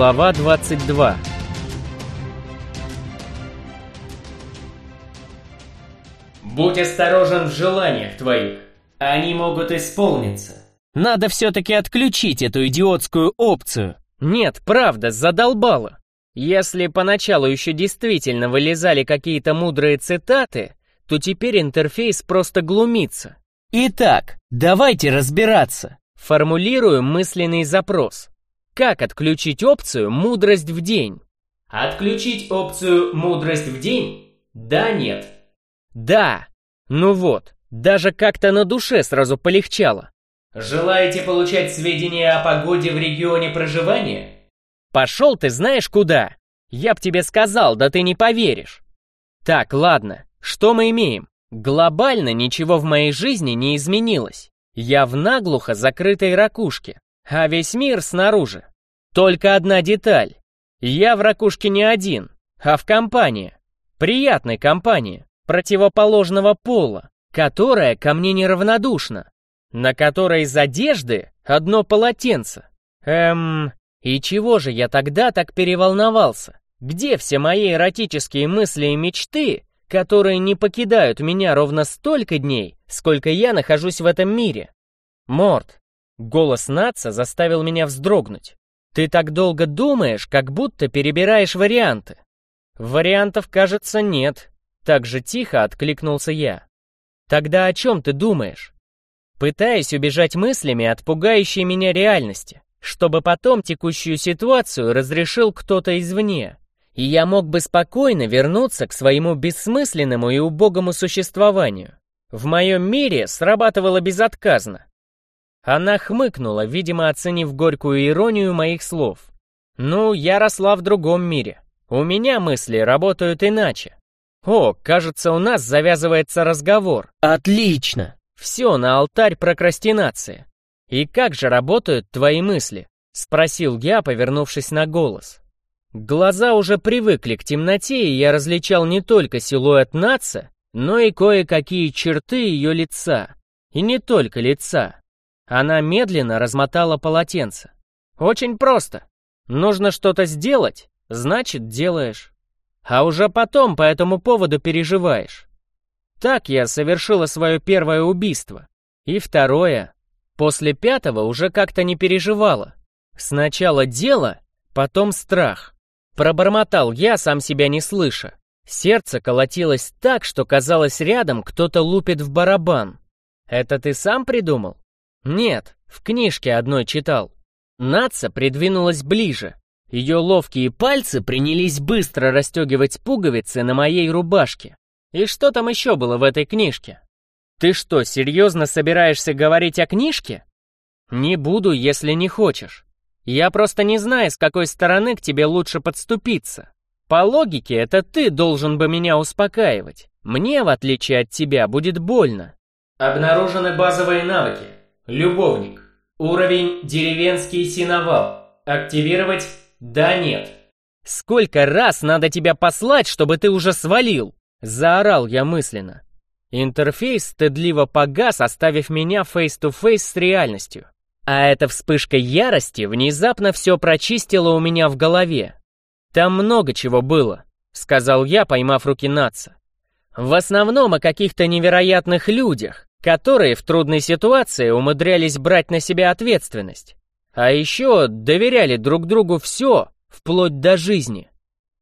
Глава 22 Будь осторожен в желаниях твоих. Они могут исполниться. Надо все-таки отключить эту идиотскую опцию. Нет, правда, задолбало. Если поначалу еще действительно вылезали какие-то мудрые цитаты, то теперь интерфейс просто глумится. Итак, давайте разбираться. Формулирую мысленный запрос. Как отключить опцию «Мудрость в день»? Отключить опцию «Мудрость в день»? Да, нет. Да. Ну вот, даже как-то на душе сразу полегчало. Желаете получать сведения о погоде в регионе проживания? Пошел ты знаешь куда? Я б тебе сказал, да ты не поверишь. Так, ладно, что мы имеем? Глобально ничего в моей жизни не изменилось. Я в наглухо закрытой ракушке, а весь мир снаружи. Только одна деталь. Я в ракушке не один, а в компании. Приятной компании, противоположного пола, которая ко мне неравнодушна, на которой из одежды одно полотенце. Эм, и чего же я тогда так переволновался? Где все мои эротические мысли и мечты, которые не покидают меня ровно столько дней, сколько я нахожусь в этом мире? Морд, голос Натса заставил меня вздрогнуть. Ты так долго думаешь, как будто перебираешь варианты. Вариантов, кажется, нет. Так же тихо откликнулся я. Тогда о чем ты думаешь? Пытаясь убежать мыслями от пугающей меня реальности, чтобы потом текущую ситуацию разрешил кто-то извне, и я мог бы спокойно вернуться к своему бессмысленному и убогому существованию. В моем мире срабатывало безотказно. Она хмыкнула, видимо, оценив горькую иронию моих слов. «Ну, я росла в другом мире. У меня мысли работают иначе. О, кажется, у нас завязывается разговор. Отлично! Все на алтарь прокрастинации. И как же работают твои мысли? Спросил я, повернувшись на голос. Глаза уже привыкли к темноте, и я различал не только силуэт Наца, но и кое-какие черты ее лица. И не только лица. Она медленно размотала полотенце. Очень просто. Нужно что-то сделать, значит, делаешь. А уже потом по этому поводу переживаешь. Так я совершила свое первое убийство. И второе. После пятого уже как-то не переживала. Сначала дело, потом страх. Пробормотал я, сам себя не слыша. Сердце колотилось так, что казалось рядом кто-то лупит в барабан. Это ты сам придумал? Нет, в книжке одной читал. Наца придвинулась ближе. Ее ловкие пальцы принялись быстро расстегивать пуговицы на моей рубашке. И что там еще было в этой книжке? Ты что, серьезно собираешься говорить о книжке? Не буду, если не хочешь. Я просто не знаю, с какой стороны к тебе лучше подступиться. По логике, это ты должен бы меня успокаивать. Мне, в отличие от тебя, будет больно. Обнаружены базовые навыки. Любовник. Уровень деревенский сеновал. Активировать «да» нет. «Сколько раз надо тебя послать, чтобы ты уже свалил?» Заорал я мысленно. Интерфейс стыдливо погас, оставив меня face-to-face с реальностью. А эта вспышка ярости внезапно все прочистила у меня в голове. «Там много чего было», — сказал я, поймав руки Нацы. «В основном о каких-то невероятных людях, которые в трудной ситуации умудрялись брать на себя ответственность. А еще доверяли друг другу все, вплоть до жизни.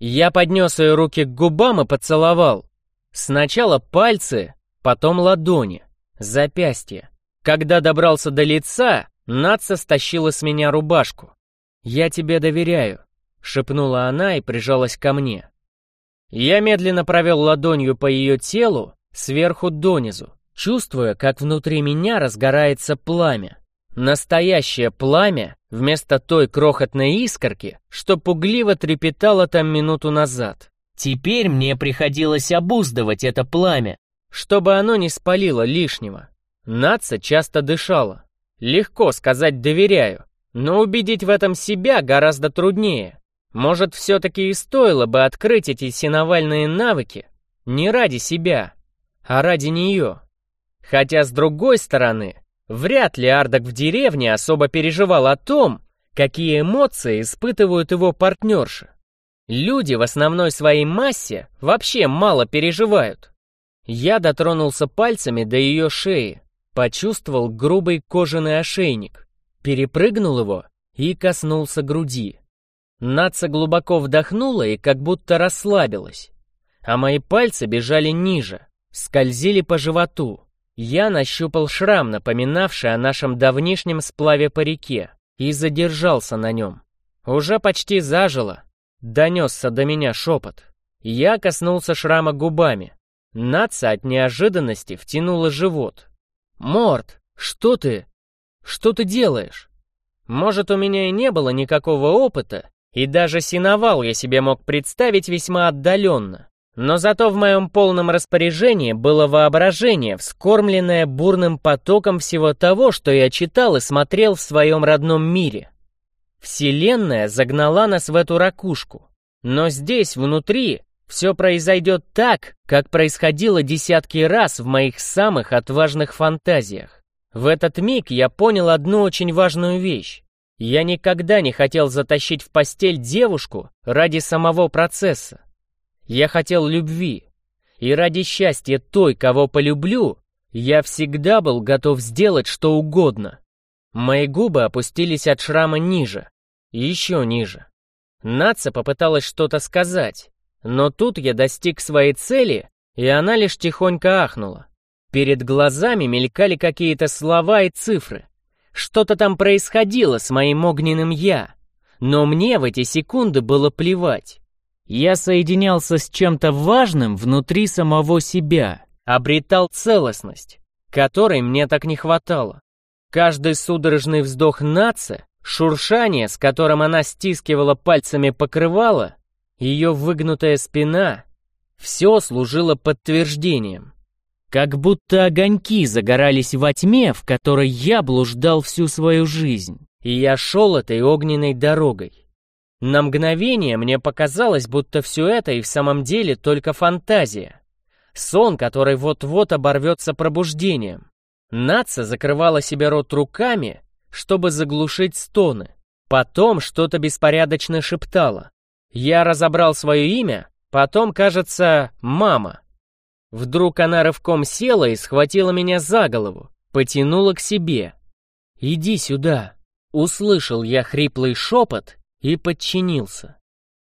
Я поднес ее руки к губам и поцеловал. Сначала пальцы, потом ладони, запястья. Когда добрался до лица, Натса стащила с меня рубашку. «Я тебе доверяю», — шепнула она и прижалась ко мне. Я медленно провел ладонью по ее телу, сверху донизу, чувствуя, как внутри меня разгорается пламя. Настоящее пламя вместо той крохотной искорки, что пугливо трепетало там минуту назад. Теперь мне приходилось обуздывать это пламя, чтобы оно не спалило лишнего. Наца часто дышала. Легко сказать «доверяю», но убедить в этом себя гораздо труднее. Может, все-таки и стоило бы открыть эти синовальные навыки не ради себя, а ради нее. Хотя, с другой стороны, вряд ли Ардак в деревне особо переживал о том, какие эмоции испытывают его партнерши. Люди в основной своей массе вообще мало переживают. Я дотронулся пальцами до ее шеи, почувствовал грубый кожаный ошейник, перепрыгнул его и коснулся груди. Наца глубоко вдохнула и как будто расслабилась, а мои пальцы бежали ниже, скользили по животу. Я нащупал шрам, напоминавший о нашем давнишнем сплаве по реке, и задержался на нем. Уже почти зажило. Донесся до меня шепот. Я коснулся шрама губами. Наца от неожиданности втянула живот. «Морд, что ты? Что ты делаешь?» Может, у меня и не было никакого опыта, и даже синовал я себе мог представить весьма отдаленно. Но зато в моем полном распоряжении было воображение, вскормленное бурным потоком всего того, что я читал и смотрел в своем родном мире. Вселенная загнала нас в эту ракушку. Но здесь, внутри, все произойдет так, как происходило десятки раз в моих самых отважных фантазиях. В этот миг я понял одну очень важную вещь. Я никогда не хотел затащить в постель девушку ради самого процесса. Я хотел любви. И ради счастья той, кого полюблю, я всегда был готов сделать что угодно. Мои губы опустились от шрама ниже, еще ниже. Наца попыталась что-то сказать, но тут я достиг своей цели, и она лишь тихонько ахнула. Перед глазами мелькали какие-то слова и цифры. Что-то там происходило с моим огненным «я», но мне в эти секунды было плевать. Я соединялся с чем-то важным внутри самого себя, обретал целостность, которой мне так не хватало. Каждый судорожный вздох Наца, шуршание, с которым она стискивала пальцами покрывало, ее выгнутая спина — все служило подтверждением. Как будто огоньки загорались во тьме, в которой я блуждал всю свою жизнь, и я шел этой огненной дорогой. На мгновение мне показалось, будто все это и в самом деле только фантазия. Сон, который вот-вот оборвется пробуждением. Наца закрывала себе рот руками, чтобы заглушить стоны. Потом что-то беспорядочно шептала. Я разобрал свое имя, потом, кажется, мама. Вдруг она рывком села и схватила меня за голову, потянула к себе. «Иди сюда!» Услышал я хриплый шепот и подчинился.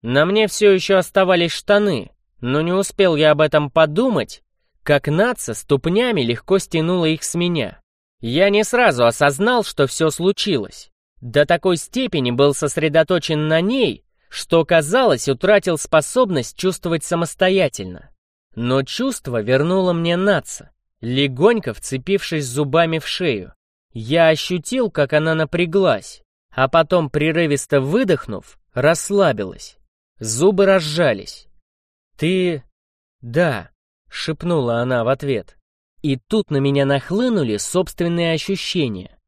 На мне все еще оставались штаны, но не успел я об этом подумать, как Наца ступнями легко стянула их с меня. Я не сразу осознал, что все случилось. До такой степени был сосредоточен на ней, что, казалось, утратил способность чувствовать самостоятельно. Но чувство вернуло мне Наца, легонько вцепившись зубами в шею. Я ощутил, как она напряглась, а потом, прерывисто выдохнув, расслабилась. Зубы разжались. «Ты...» «Да», — шепнула она в ответ. И тут на меня нахлынули собственные ощущения.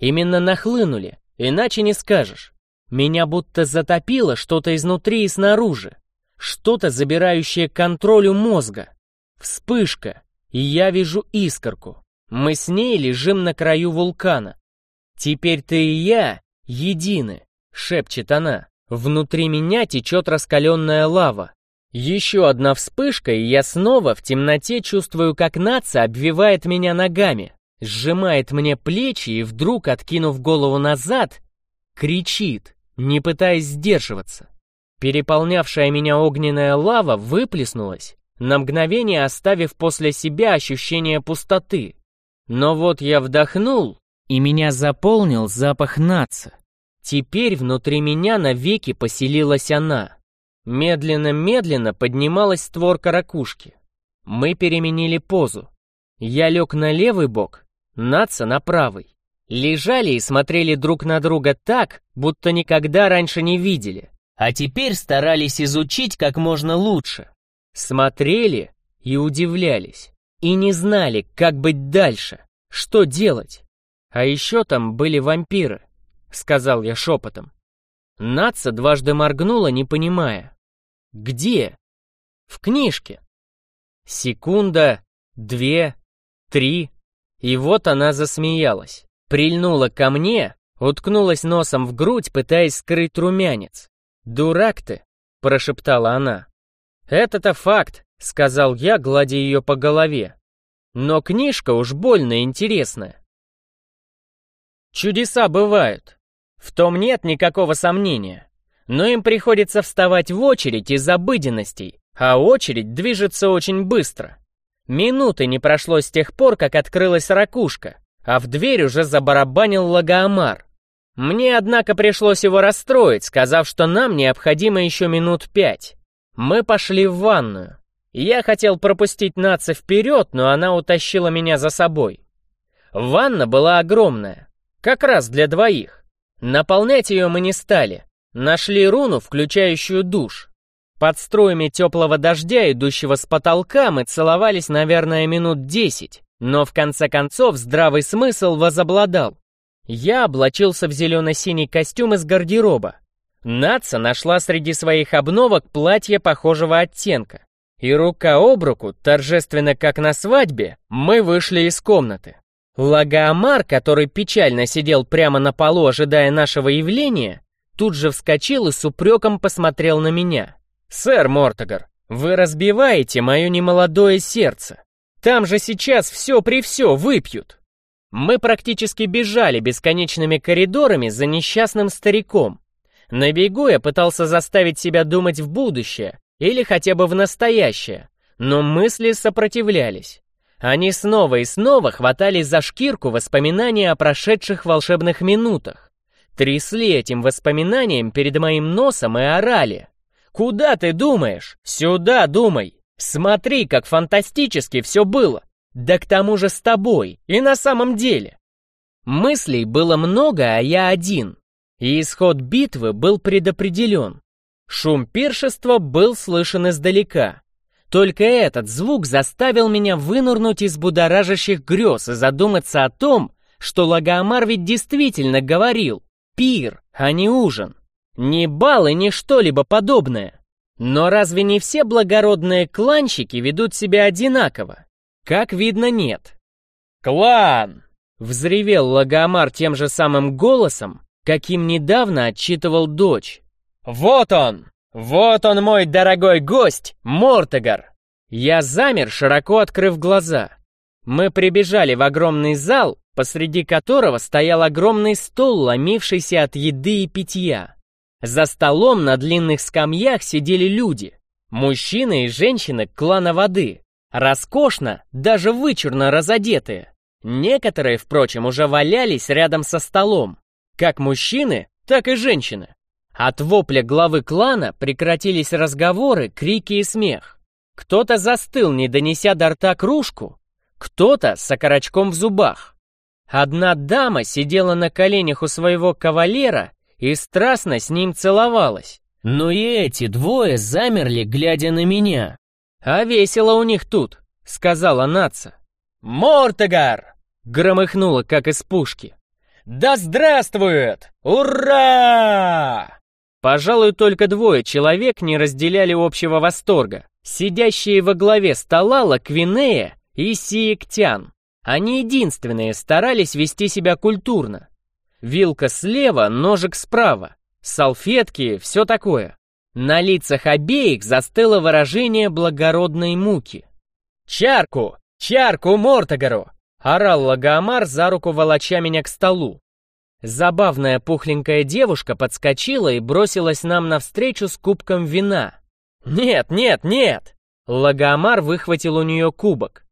Именно нахлынули, иначе не скажешь. Меня будто затопило что-то изнутри и снаружи. Что-то, забирающее контроль у мозга. Вспышка, и я вижу искорку. Мы с ней лежим на краю вулкана. «Теперь ты и я едины», — шепчет она. Внутри меня течет раскаленная лава. Еще одна вспышка, и я снова в темноте чувствую, как нация обвивает меня ногами, сжимает мне плечи и вдруг, откинув голову назад, кричит не пытаясь сдерживаться. Переполнявшая меня огненная лава выплеснулась, на мгновение оставив после себя ощущение пустоты. Но вот я вдохнул, и меня заполнил запах наца. Теперь внутри меня навеки поселилась она. Медленно-медленно поднималась створка ракушки. Мы переменили позу. Я лег на левый бок, наца на правый. Лежали и смотрели друг на друга так, будто никогда раньше не видели, а теперь старались изучить как можно лучше. Смотрели и удивлялись, и не знали, как быть дальше, что делать. А еще там были вампиры, сказал я шепотом. Наца дважды моргнула, не понимая. Где? В книжке. Секунда, две, три, и вот она засмеялась прильнула ко мне, Уткнулась носом в грудь, пытаясь скрыть румянец. «Дурак ты!» — прошептала она. «Это-то факт», — сказал я, гладя ее по голове. «Но книжка уж больно интересная». Чудеса бывают. В том нет никакого сомнения. Но им приходится вставать в очередь из обыденностей, а очередь движется очень быстро. Минуты не прошло с тех пор, как открылась ракушка, а в дверь уже забарабанил Лагоамар. Мне, однако, пришлось его расстроить, сказав, что нам необходимо еще минут пять. Мы пошли в ванную. Я хотел пропустить Наца вперед, но она утащила меня за собой. Ванна была огромная, как раз для двоих. Наполнять ее мы не стали. Нашли руну, включающую душ. Под струями теплого дождя, идущего с потолка, мы целовались, наверное, минут десять, но в конце концов здравый смысл возобладал. Я облачился в зелено-синий костюм из гардероба. Наца нашла среди своих обновок платье похожего оттенка. И рука об руку, торжественно как на свадьбе, мы вышли из комнаты. Лагоамар, который печально сидел прямо на полу, ожидая нашего явления, тут же вскочил и с упреком посмотрел на меня. «Сэр Мортогар, вы разбиваете мое немолодое сердце. Там же сейчас все при все выпьют». Мы практически бежали бесконечными коридорами за несчастным стариком. На бегу я пытался заставить себя думать в будущее или хотя бы в настоящее, но мысли сопротивлялись. Они снова и снова хватались за шкирку воспоминания о прошедших волшебных минутах. Трясли этим воспоминанием перед моим носом и орали. Куда ты думаешь? Сюда думай. Смотри, как фантастически все было. Да к тому же с тобой. И на самом деле. Мыслей было много, а я один. И исход битвы был предопределен. Шум пиршества был слышен издалека. Только этот звук заставил меня вынырнуть из будоражащих грез и задуматься о том, что Лагомар ведь действительно говорил «пир, а не ужин». Не бал и не что-либо подобное. Но разве не все благородные кланщики ведут себя одинаково? Как видно, нет. «Клан!» — взревел Лагомар тем же самым голосом, каким недавно отчитывал дочь. «Вот он! Вот он, мой дорогой гость, Мортегар!» Я замер, широко открыв глаза. Мы прибежали в огромный зал, посреди которого стоял огромный стол, ломившийся от еды и питья. За столом на длинных скамьях сидели люди, мужчины и женщины клана воды, роскошно, даже вычурно разодетые. Некоторые, впрочем, уже валялись рядом со столом, как мужчины, так и женщины. От вопля главы клана прекратились разговоры, крики и смех. Кто-то застыл, не донеся до рта кружку, кто-то с окорочком в зубах. Одна дама сидела на коленях у своего кавалера и страстно с ним целовалась. Но и эти двое замерли, глядя на меня. «А весело у них тут», — сказала Наца. «Мортегар!» — громыхнуло, как из пушки. «Да здравствует! Ура!» Пожалуй, только двое человек не разделяли общего восторга. Сидящие во главе стола Лаквинея и Сиектян. Они единственные старались вести себя культурно. Вилка слева, ножик справа. Салфетки, все такое. На лицах обеих застыло выражение благородной муки. «Чарку! Чарку Мортогору!» — орал Лагомар за руку, волоча меня к столу. Забавная пухленькая девушка подскочила и бросилась нам навстречу с кубком вина. «Нет, нет, нет!» Лагомар выхватил у нее кубок.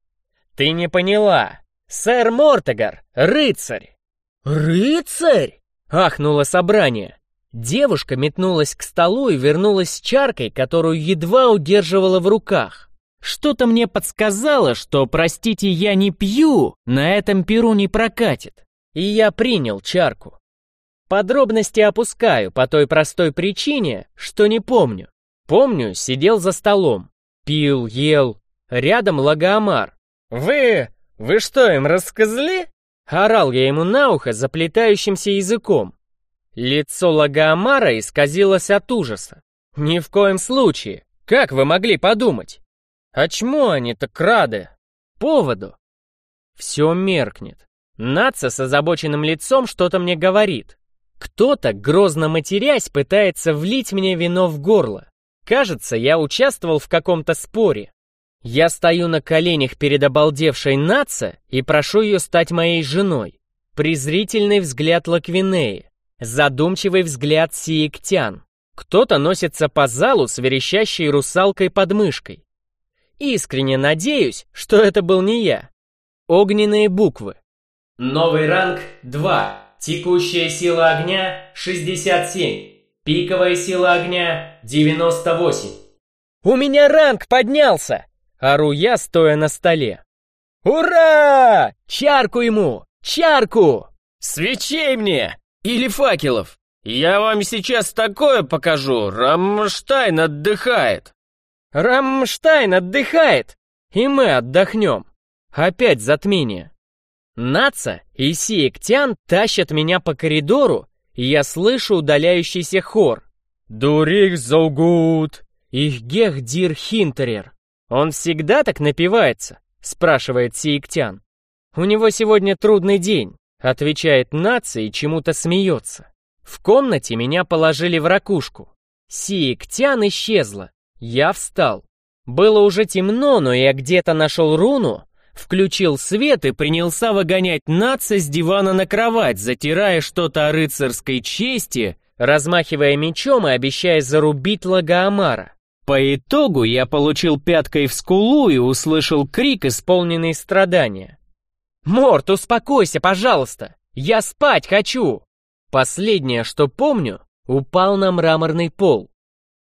«Ты не поняла. Сэр Мортогар, рыцарь!» «Рыцарь!» — ахнуло собрание. Девушка метнулась к столу и вернулась с чаркой, которую едва удерживала в руках. Что-то мне подсказало, что, простите, я не пью, на этом перу не прокатит. И я принял чарку. Подробности опускаю по той простой причине, что не помню. Помню, сидел за столом, пил, ел. Рядом Лагомар. «Вы... вы что, им рассказали?» Орал я ему на ухо заплетающимся языком. Лицо Лагоамара исказилось от ужаса. «Ни в коем случае! Как вы могли подумать? А чему они так рады? Поводу?» Все меркнет. Наца с озабоченным лицом что-то мне говорит. Кто-то, грозно матерясь, пытается влить мне вино в горло. Кажется, я участвовал в каком-то споре. Я стою на коленях перед обалдевшей Наца и прошу ее стать моей женой. Презрительный взгляд Лаквинеи, задумчивый взгляд Сиектян. Кто-то носится по залу с верещащей русалкой под мышкой. Искренне надеюсь, что это был не я. Огненные буквы. Новый ранг 2. Текущая сила огня 67. Пиковая сила огня 98. «У меня ранг поднялся!» Ору я, стоя на столе. «Ура! Чарку ему! Чарку!» «Свечей мне! Или факелов! Я вам сейчас такое покажу! Рамштайн отдыхает!» «Рамштайн отдыхает! И мы отдохнем!» Опять затмение. Наца и Сиектян тащат меня по коридору, и я слышу удаляющийся хор. «Дурих заугут! Их гех дир хинтерер!» «Он всегда так напивается?» — спрашивает Сиектян. «У него сегодня трудный день», — отвечает Наца и чему-то смеется. В комнате меня положили в ракушку. Сиектян исчезла. Я встал. Было уже темно, но я где-то нашел руну, включил свет и принялся выгонять наца с дивана на кровать, затирая что-то о рыцарской чести, размахивая мечом и обещая зарубить Лагоамара. По итогу я получил пяткой в скулу и услышал крик, исполненный страдания. «Морт, успокойся, пожалуйста! Я спать хочу!» Последнее, что помню, упал на мраморный пол.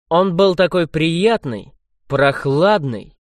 Он был такой приятный, прохладный,